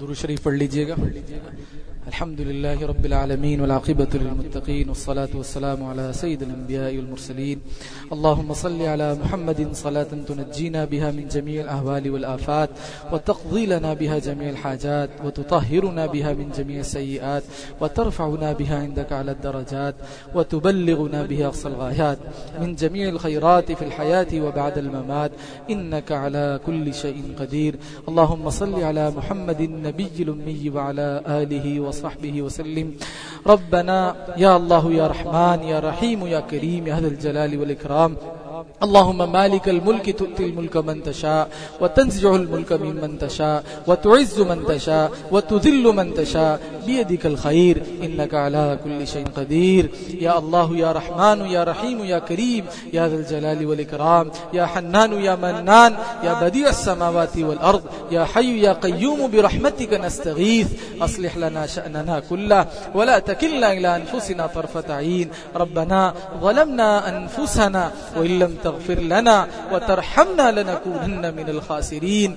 درو شریف پڑھ لیجئے گا۔ الحمد لله رب العالمين والعاقبة للمتقين والصلاة والسلام على سيد الأنبياء والمرسلين اللهم صل على محمد صلاة تنجينا بها من جميع الأهوال والآفات وتقضي لنا بها جميع الحاجات وتطهرنا بها من جميع السيئات وترفعنا بها عندك على الدرجات وتبلغنا بها أقصى الغايات من جميع الخيرات في الحياة وبعد الممات إنك على كل شيء قدير اللهم صل على محمد النبي الأمي وعلى آله وصحبه وسلم. ربنا يا الله يا رحمن يا رحيم يا كريم يا هذا الجلال والإكرام. اللهم مالك الملك تؤتي الملك من تشاء وتنزع الملك من من تشاء وتعز من تشاء وتذل من تشاء. بيدك الخير إنك على كل شيء قدير. يا الله يا رحمن يا رحيم يا كريم يا ذا الجلال والإكرام. يا حنان يا منان يا بديع السماوات والأرض. يا حي يا قيوم برحمتك نستغيث. أصلح لنا شأننا كله ولا تكلنا إلى أنفسنا طرفة عين. ربنا ظلمنا أنفسنا وإن لم تغفر لنا وترحمنا لنكونن من الخاسرين.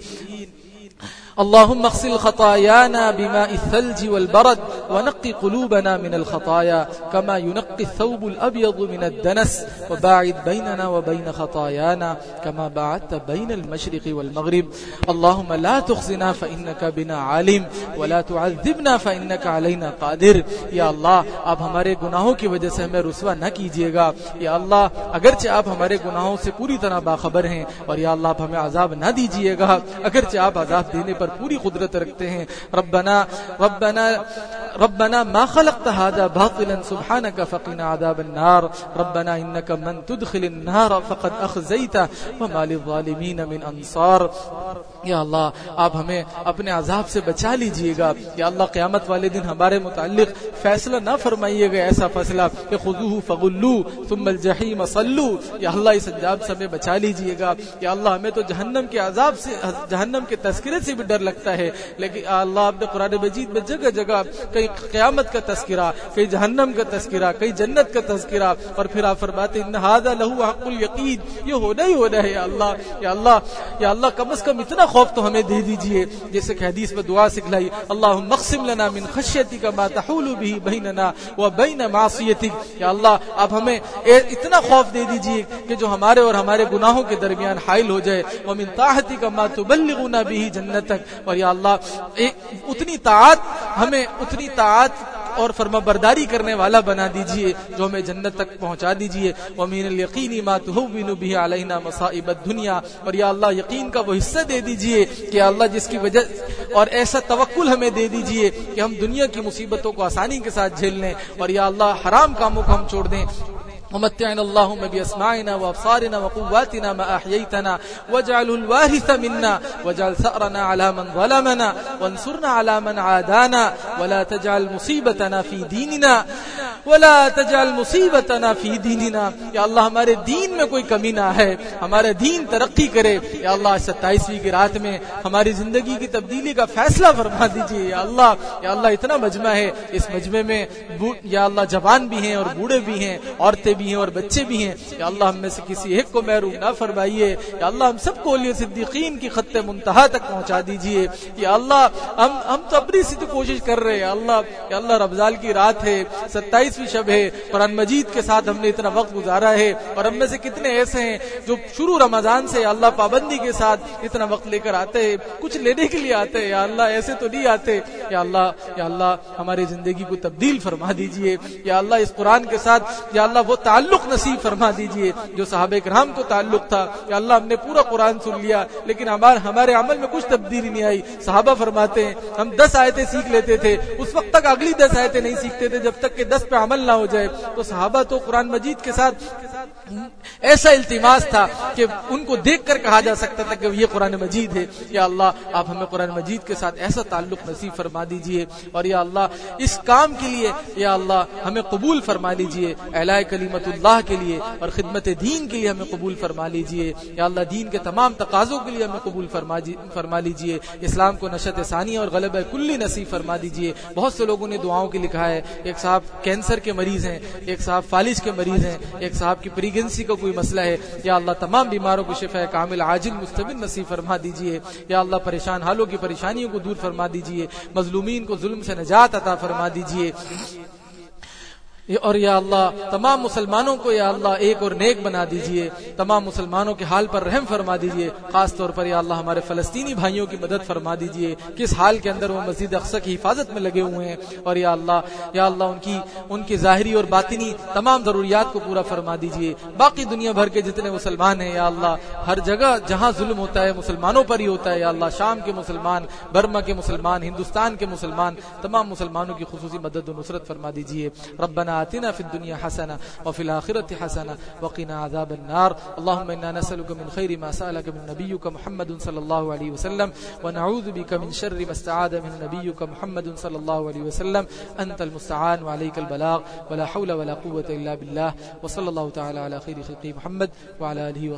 اللهم اغسل خطايانا بماء الثلج والبرد ونقي قلوبنا من الخطايا كما ينقي الثوب الأبيض من الدنس وباعد بيننا وبين خطايانا كما باعدت بين المشرق والمغرب. اللهم لا تخزنا فإنك بنا عالم ولا تعذبنا فإنك علينا قادر. یا اللہ آپ ہمارے گناہوں کی وجہ سے ہمیں رسوا نہ کیجیے گا۔ یا اللہ اگرچہ آپ ہمارے گناہوں سے پوری طرح باخبر ہیں اور یا اللہ آپ ہمیں عذاب نہ دیجیے گا۔ اگرچہ آپ عذاب دینے پر پر پوری قدرت رکھتے ہیں۔ ربنا ربنا ربنا ما خلقت هذا باطلا، سبحانك فقنا عذاب النار. ربنا انك من تدخل النار فقد اخزيته وما للظالمين من انصار یا اللہ آپ ہمیں اپنے عذاب سے بچا لیجیے گا۔ یا اللہ، قیامت والے دن ہمارے متعلق فیصلہ نہ فرمائیے گا ایسا فیصلہ کہ خذوه فغلوا ثم الجحیم صلوا یا اللہ، اس عذاب سے ہمیں بچا لیجیے گا۔ یا اللہ، ہمیں تو جہنم کے عذاب سے، جہنم کے تذکرے سے بھی ڈر لگتا ہے۔ لیکن اللہ، آپ نے قرآن مجید میں جگہ جگہ کئی کہیں قیامت کا تذکرہ کئی جہنم کا تذکرہ کئی جنت کا تذکرہ، اور پھر آپ فرماتے ہیں هذا له حق اليقین یہ ہونا ہی ہونا ہے، یا اللہ یا اللہ یا اللہ، کم از کم اتنا خوف تو ہمیں دے دیجیے۔ جیسے کہ حدیث میں دعا سکھلائی اللهم اقسم لنا من خشیتک ما تحول به بیننا وبین معصیتک یا اللہ، آپ ہمیں اتنا خوف دے دیجیے کہ جو ہمارے اور ہمارے گناہوں کے درمیان حائل ہو جائے۔ ومن طاعتک ما تبلغنا به جنتک۔ اور یا اللہ اتنی طاعت ہمیں اتنی طاعت اور فرما برداری کرنے والا بنا دیجیے، جو ہمیں جنت تک پہنچا دیجیے۔ ومین الیقینی ما تهون به علینا مصائب الدنیا اور یا اللہ، یقین کا وہ حصہ دے دیجیے کہ اللہ جس کی وجہ اور ایسا توکل ہمیں دے دیجیے کہ ہم دنیا کی مصیبتوں کو آسانی کے ساتھ جھیل لیں۔ اور یا اللہ، حرام کاموں کو ہم چھوڑ دیں۔ ومتعنا اللهم بأسماعنا وأبصارنا وقواتنا ما أحييتنا. واجعله الوارث منا. واجعل ثأرنا على من ظلمنا. وانصرنا على من عادانا. ولا تجعل مصيبتنا في ديننا. ولا تجعل مصیبتنا فی دیننا یا اللہ ہمارے دین میں کوئی کمی نہ ہے ہمارا دین ترقی کرے یا اللہ ستائیسویں کی رات میں ہماری زندگی کی تبدیلی کا فیصلہ فرما دیجیے یا اللہ یا اللہ اتنا مجمع ہے اس مجمع میں یا اللہ جوان بھی ہیں اور بوڑھے بھی ہیں عورتیں بھی ہیں اور بچے بھی ہیں یا اللہ ہم میں سے کسی ایک کو محروم نہ فرمائیے یا اللہ ہم سب کو علی صدیقین کی خط منتہا تک پہنچا دیجیے یا اللہ ہم ہم تو اپنی سے کوشش کر رہے ہیں اللہ یا اللہ رمضان کی رات ہے ستائیسویں شب ہے، قرآن مجید کے ساتھ ہم نے اتنا وقت گزارا ہے، اور ہم میں سے کتنے ایسے ہیں جو شروع رمضان سے اللہ پابندی کے ساتھ اتنا وقت لے کر آتے ہیں، کچھ لینے کے لیے آتے ہیں، یا اللہ ایسے تو نہیں آتے، یا اللہ یا اللہ ہماری زندگی کو تبدیل فرما دیجیے، یا اللہ اس قرآن کے ساتھ، یا اللہ وہ تعلق نصیب فرما دیجیے جو صحابہ کرام کو تعلق تھا، یا اللہ ہم نے پورا قرآن سن لیا، لیکن ہمارے ہمارے عمل میں کچھ تبدیلی نہیں آئی۔ صحابہ فرماتے ہیں، ہم دس آیتیں سیکھ لیتے تھے، اس وقت تک اگلی دس آیتیں نہیں سیکھتے تھے، جب تک کہ دس پہ عمل نہ ہو جائے تو صحابہ تو قرآن مجید کے ساتھ ایسا التماس تھا کہ ان کو دیکھ کر کہا جا سکتا تھا کہ یہ قرآن مجید ہے۔ یا اللہ، آپ ہمیں قرآن مجید کے ساتھ ایسا تعلق نصیب فرما دیجیے۔ اور یا اللہ، اس کام کے لیے، یا اللہ، ہمیں قبول فرما لیجیے اعلی کلیمت اللہ کے لیے اور خدمت دین کے لیے ہمیں قبول فرما لیجیے۔ یا اللہ، دین کے تمام تقاضوں کے لیے ہمیں قبول فرما جی، فرما لیجیے۔ اسلام کو نشت ثانی اور غلب کلی نصیب فرما دیجیے۔ بہت سے لوگوں نے دعاؤں کے لکھا ہے، ایک صاحب کینسر کے مریض ہیں، ایک صاحب فالج کے مریض ہیں، ایک صاحب کی پریگنسی کا کوئی مسئلہ ہے؟ یا اللہ تمام بیماروں کو شفا کامل عاجل مستمن نصیب فرما دیجیے یا اللہ پریشان حالوں کی پریشانیوں کو دور فرما دیجیے مظلومین کو ظلم سے نجات عطا فرما دیجیے اور یا اللہ، تمام مسلمانوں کو یا اللہ ایک اور نیک بنا دیجیے، تمام مسلمانوں کے حال پر رحم فرما دیجیے، خاص طور پر یا اللہ ہمارے فلسطینی بھائیوں کی مدد فرما دیجیے، کس حال کے اندر وہ مسجد اقسا کی حفاظت میں لگے ہوئے ہیں، اور یا اللہ یا اللہ ان کی ان کی ظاہری اور باطنی تمام ضروریات کو پورا فرما دیجیے۔ باقی دنیا بھر کے جتنے مسلمان ہیں، یا اللہ، ہر جگہ جہاں ظلم ہوتا ہے، مسلمانوں پر ہی ہوتا ہے، یا اللہ، شام کے مسلمان، برما کے مسلمان، ہندوستان کے مسلمان، تمام مسلمانوں کی خصوصی مدد و نصرت فرما دیجیے۔ آتنا في الدنيا حسنة وفي الآخرة حسنة وقنا عذاب النار. اللهم إنا نسألك من خير ما سألك من نبيك محمد صلى الله عليه وسلم ونعوذ بك من شر ما استعاد من نبيك محمد صلى الله عليه وسلم. أنت المستعان وعليك البلاغ. ولا حول ولا قوة إلا بالله. وصلى الله تعالى على خير خلقه محمد وعلى آله وصحبه